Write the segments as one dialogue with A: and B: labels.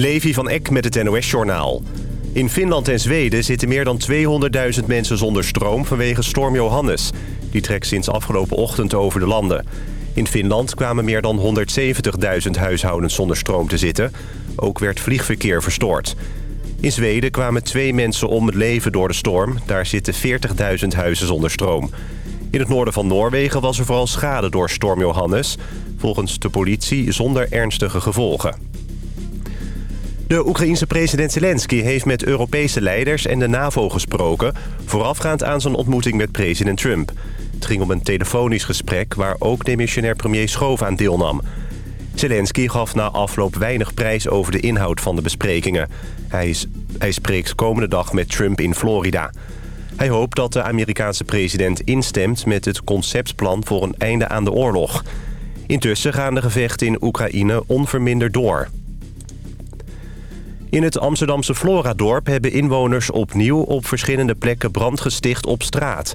A: Levi van Eck met het NOS-journaal. In Finland en Zweden zitten meer dan 200.000 mensen zonder stroom vanwege storm Johannes. Die trekt sinds afgelopen ochtend over de landen. In Finland kwamen meer dan 170.000 huishoudens zonder stroom te zitten. Ook werd vliegverkeer verstoord. In Zweden kwamen twee mensen om het leven door de storm. Daar zitten 40.000 huizen zonder stroom. In het noorden van Noorwegen was er vooral schade door storm Johannes. Volgens de politie zonder ernstige gevolgen. De Oekraïense president Zelensky heeft met Europese leiders en de NAVO gesproken... voorafgaand aan zijn ontmoeting met president Trump. Het ging om een telefonisch gesprek waar ook demissionair premier Schoof aan deelnam. Zelensky gaf na afloop weinig prijs over de inhoud van de besprekingen. Hij, is, hij spreekt komende dag met Trump in Florida. Hij hoopt dat de Amerikaanse president instemt met het conceptplan voor een einde aan de oorlog. Intussen gaan de gevechten in Oekraïne onverminderd door. In het Amsterdamse Floradorp hebben inwoners opnieuw op verschillende plekken brand gesticht op straat.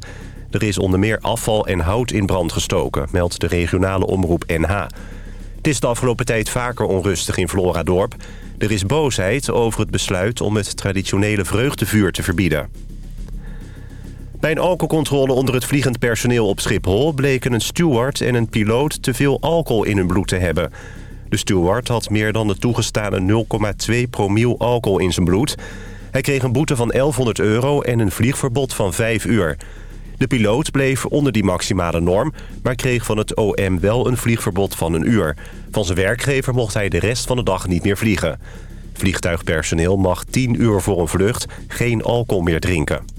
A: Er is onder meer afval en hout in brand gestoken, meldt de regionale omroep NH. Het is de afgelopen tijd vaker onrustig in Floradorp. Er is boosheid over het besluit om het traditionele vreugdevuur te verbieden. Bij een alcoholcontrole onder het vliegend personeel op Schiphol... bleken een steward en een piloot te veel alcohol in hun bloed te hebben... De steward had meer dan de toegestane 0,2 promiel alcohol in zijn bloed. Hij kreeg een boete van 1100 euro en een vliegverbod van 5 uur. De piloot bleef onder die maximale norm... maar kreeg van het OM wel een vliegverbod van een uur. Van zijn werkgever mocht hij de rest van de dag niet meer vliegen. Vliegtuigpersoneel mag 10 uur voor een vlucht geen alcohol meer drinken.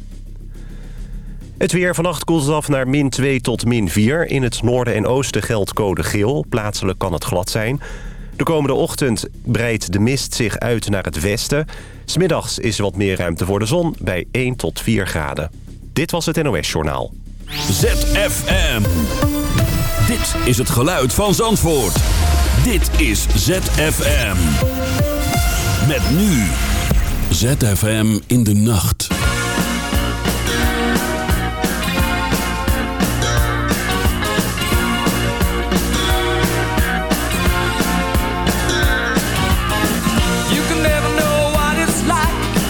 A: Het weer vannacht koelt af naar min 2 tot min 4. In het noorden en oosten geldt code geel. Plaatselijk kan het glad zijn. De komende ochtend breidt de mist zich uit naar het westen. Smiddags is er wat meer ruimte voor de zon bij 1 tot 4 graden. Dit was het NOS Journaal.
B: ZFM. Dit is het geluid van Zandvoort. Dit is ZFM. Met nu. ZFM in de nacht.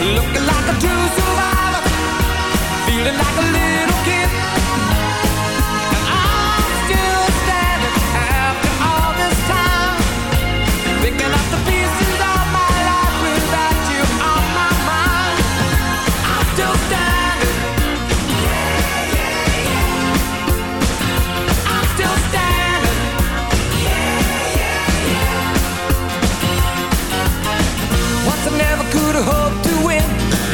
C: Looking like a true survivor. Feeling like a little kid. I'm still standing After all this time. Picking up the pieces of my life Without you on my mind. I'm still standing. Yeah, yeah, yeah. I'm still standing. Yeah, yeah, yeah. Once I never could have hoped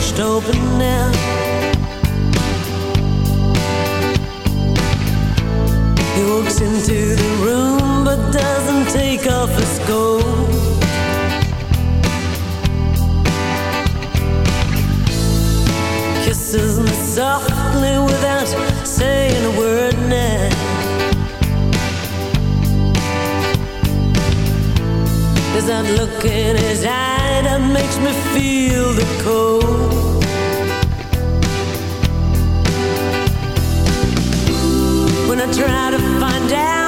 D: pushed open now. He walks into the room but doesn't take off his coat. Kisses me softly without saying a word now. As I look in his eyes me feel the cold. When I try to find out.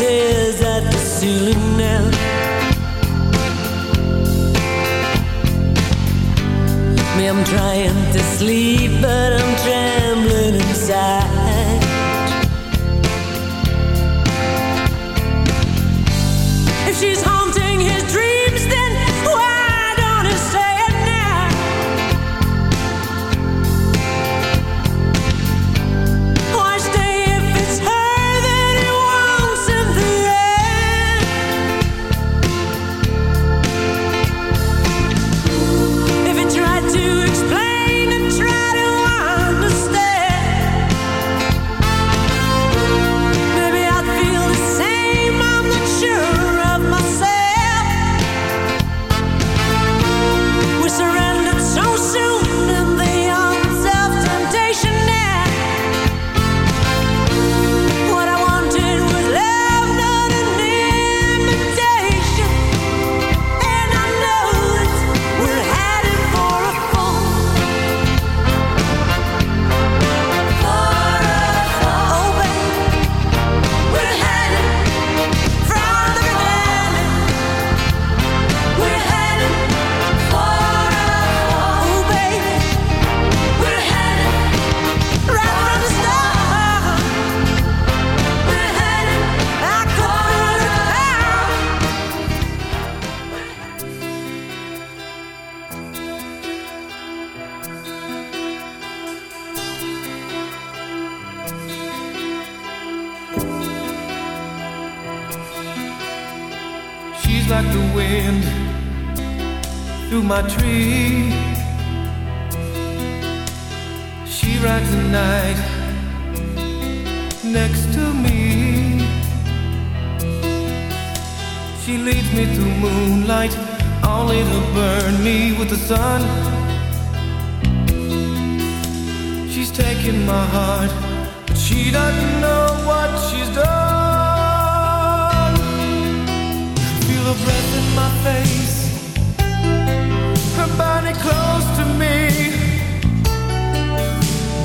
D: stares at the ceiling now. Me, I'm trying to sleep, but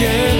E: Can't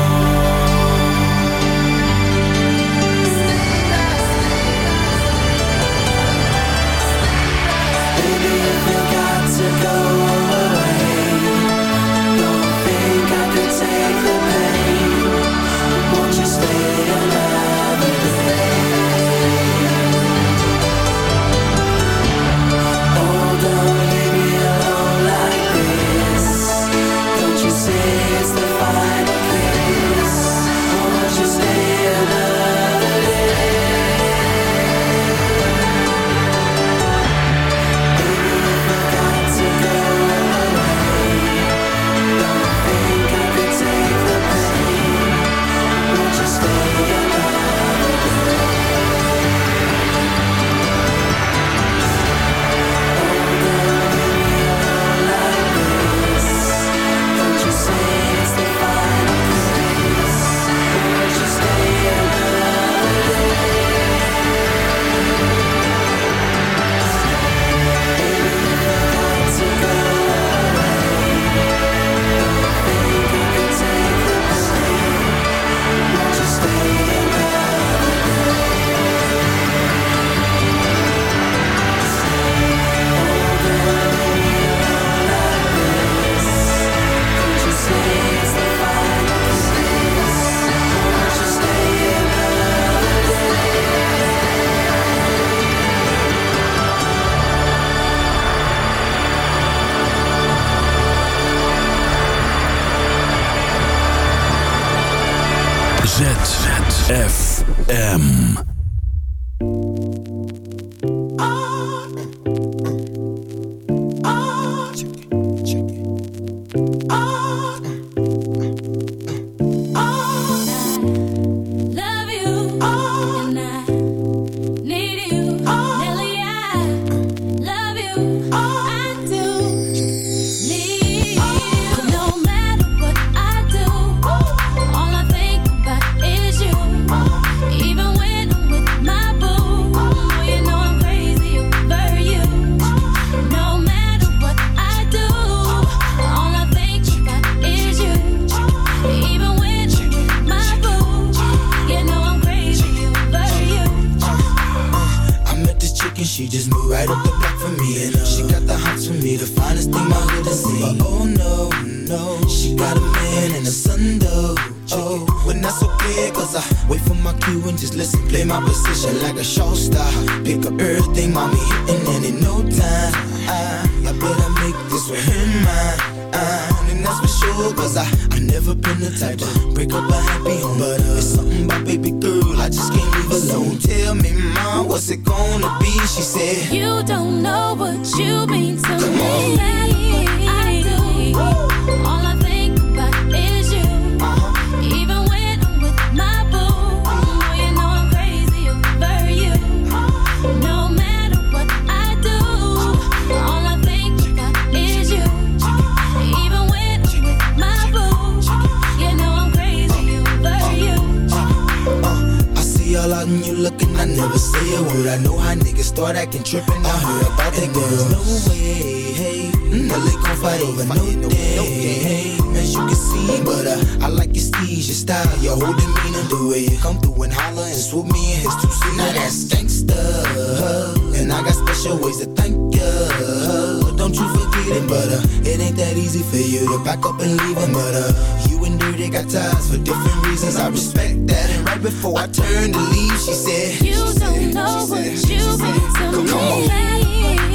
E: you
F: forgetting, but uh, it ain't that easy for you to back up and leave him. But uh, you and Dirty got ties for different reasons. I respect that. And right before I turned to leave, she said,
G: You
F: she
G: don't
F: said,
G: know what
F: you've
G: to
F: Come
G: me.
F: On.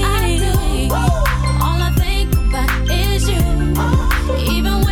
G: I do. All I think about is you. Even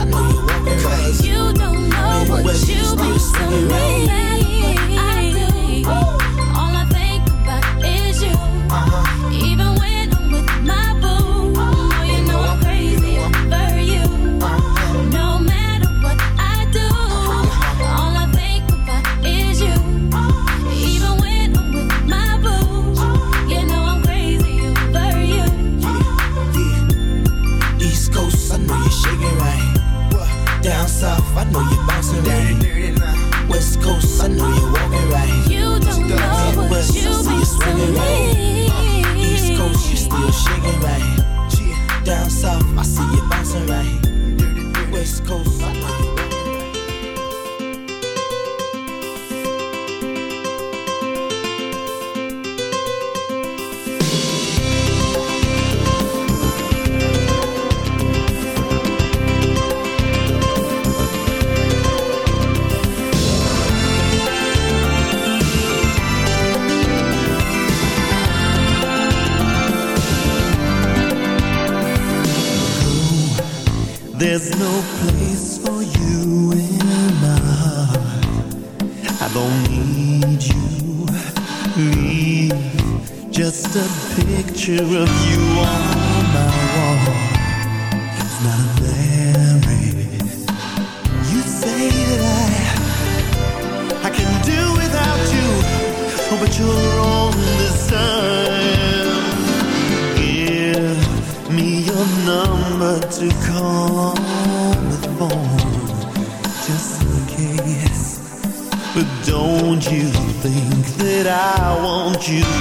G: I know you
H: want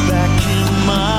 H: back in my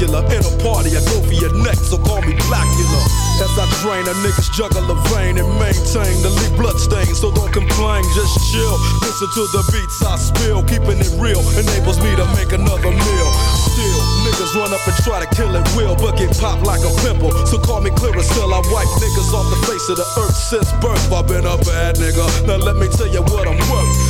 I: regular. In a party, I go for your neck, so call me Blackula. As I drain, a nigga's jugular vein and maintain the leak bloodstain. So don't complain, just chill. Listen to the beats I spill. Keeping it real enables me to make another meal. Still, niggas run up and try to kill it will, but get popped like a pimple. So call me clearer still. I wipe niggas off the face of the earth since birth. I've been a bad nigga. Now let me tell you what I'm worth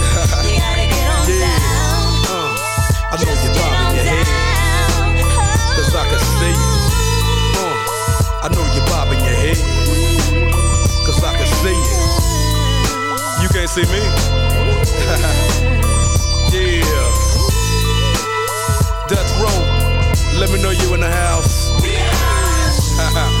I: I know you're bobbing your head, cause I can see you. Uh, I know you're bobbing your head, cause I can see you. You can't see me? yeah. Death Row, let me know you in the house.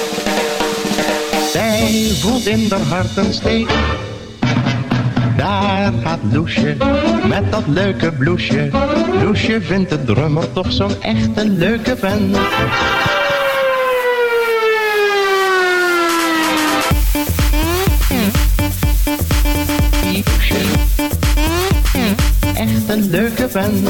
J: Voelt in de hart een steek. Daar gaat Loesje, met dat leuke bloesje. Loesje vindt de drummer toch zo'n echte leuke vent. Echt een leuke band.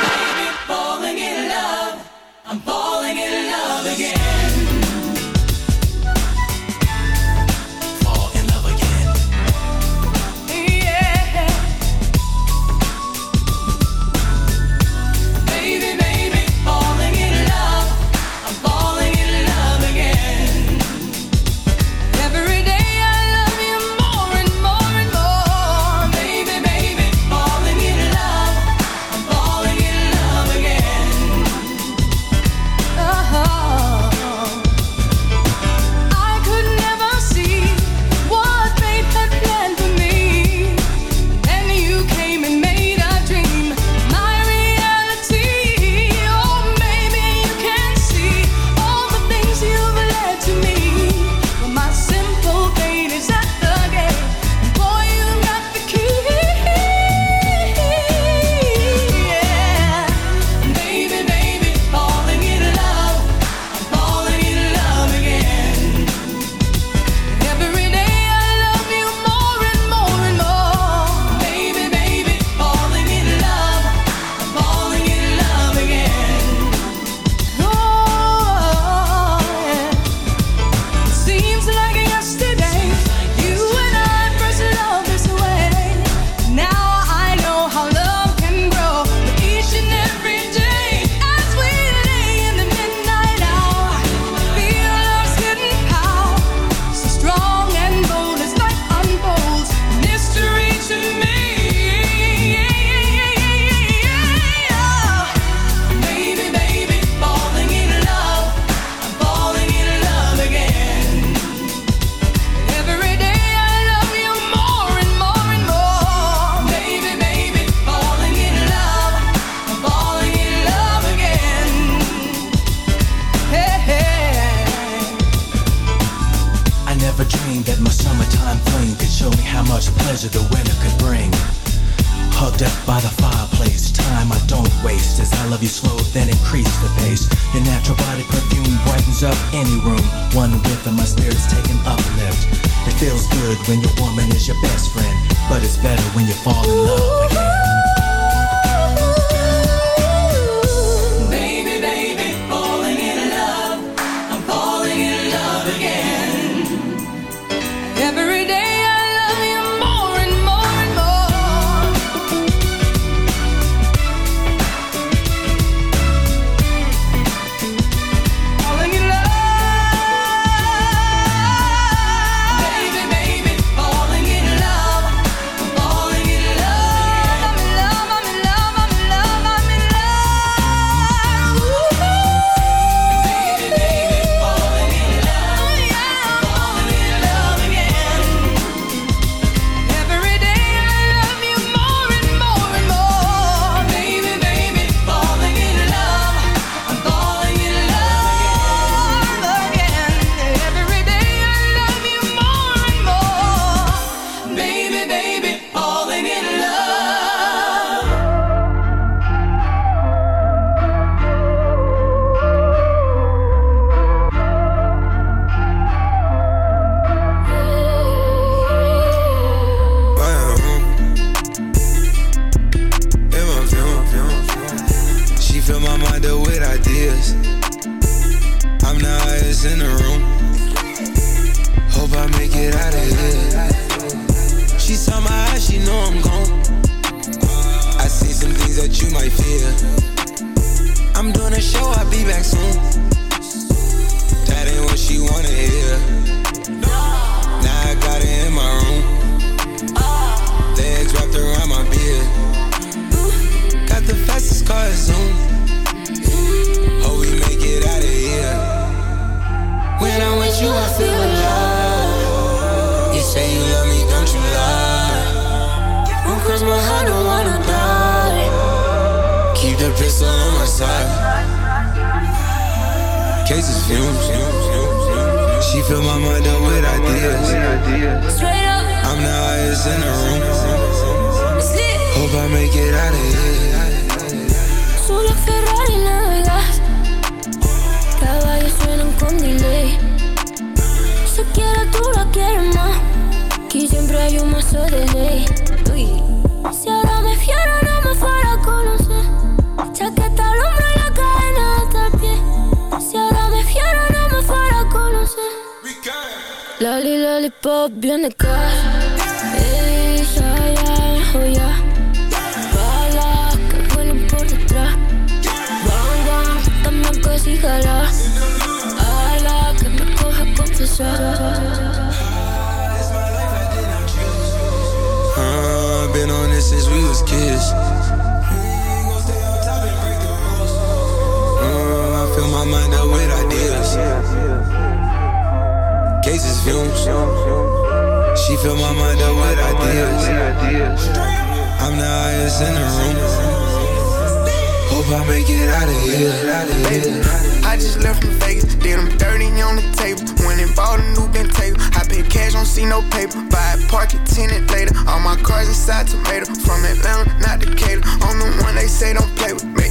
C: I
F: make it out of here.
G: Solo Ferrari navegas. Caballos suenan con delay. Si quieres tú la quieres más. Aquí siempre hay un mazo de ley. Uy. Si ahora me fiero no me fuera a conocer. Chaqueta al hombro y la cadena hasta el pie. Si ahora me fiero no me fuera a conocer. Loli, lollipop, bien de casa.
F: Uh, I've been on this since we was kids. Uh, I fill my mind up with ideas. Cases fumes. She fill my mind up with ideas. I'm the highest in the room. Hope I make it. Out of here.
K: I just left from Vegas, did them dirty on the table. Went and bought a new Bentayga. I paid cash, don't see no paper. Buy it, park it, tenant later. All my cars inside tomato. From Atlanta, not Decatur. I'm the one they say don't play with. Them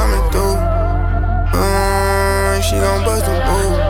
K: coming through. Mm, she gon' bust a move,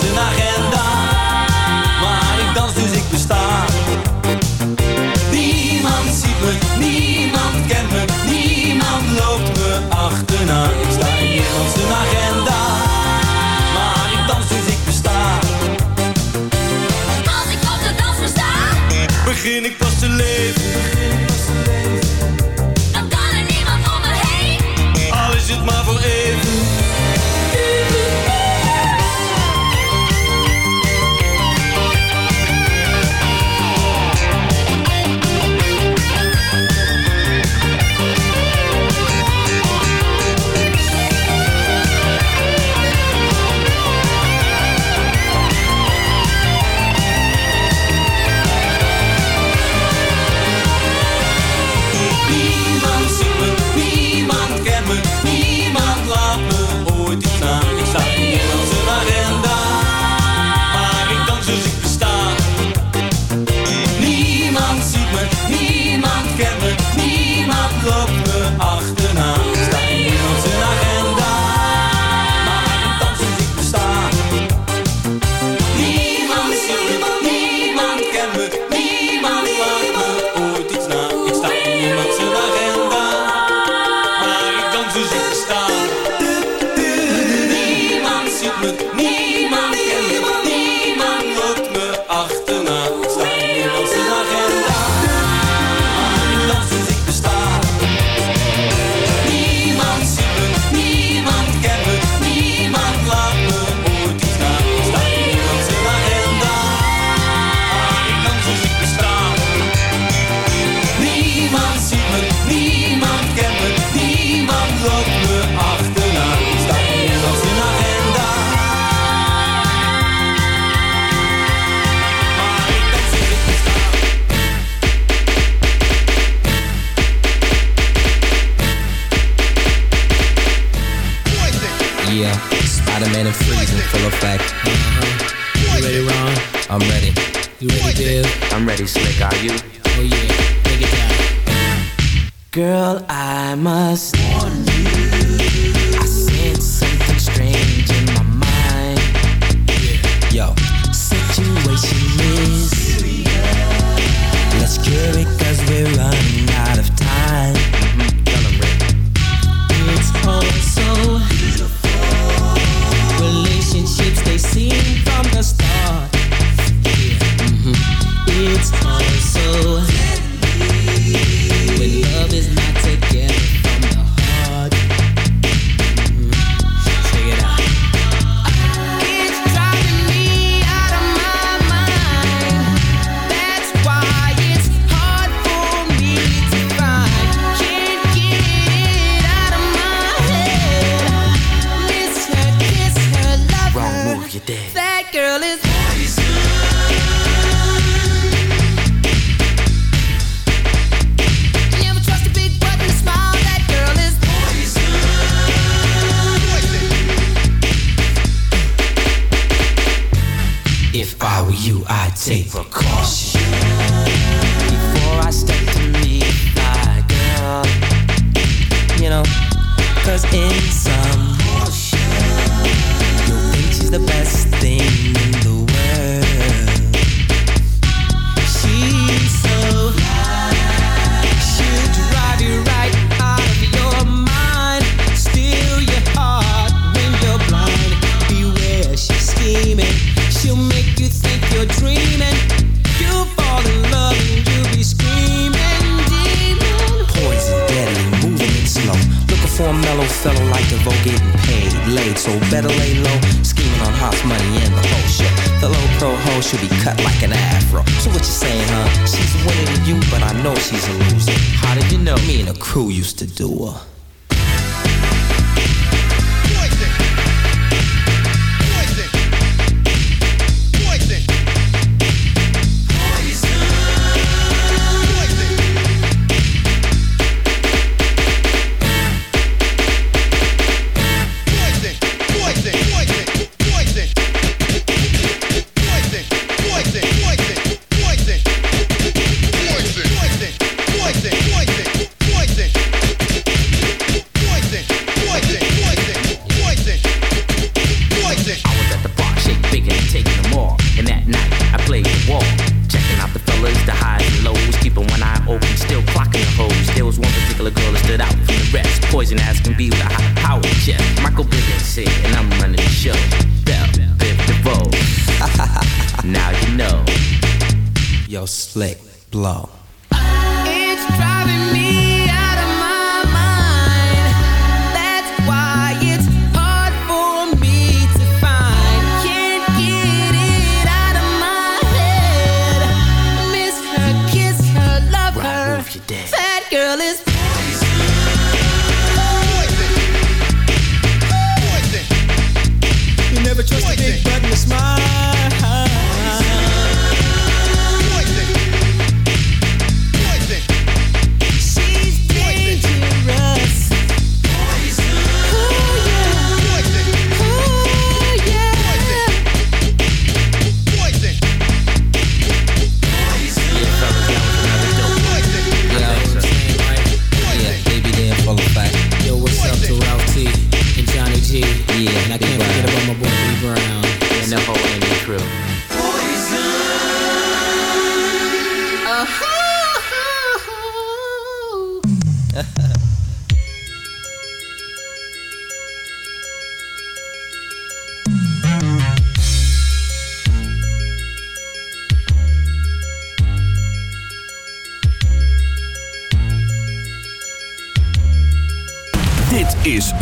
L: zijn agenda. Maar ik dans dus ik besta. Niemand ziet me, niemand kent me, niemand loopt me achterna. Ik sta in op zijn agenda. Maar ik dans dus ik besta.
G: Als ik op de dans versta,
L: begin ik pas te leven.
G: Dan kan er niemand om me heen.
L: Al is het maar voor even.
M: Safer
E: version as can be with a high power jet. Michael Bivins said, and I'm running the show. Bell, Biv DeVoe. now you know. Yo, slick, blow.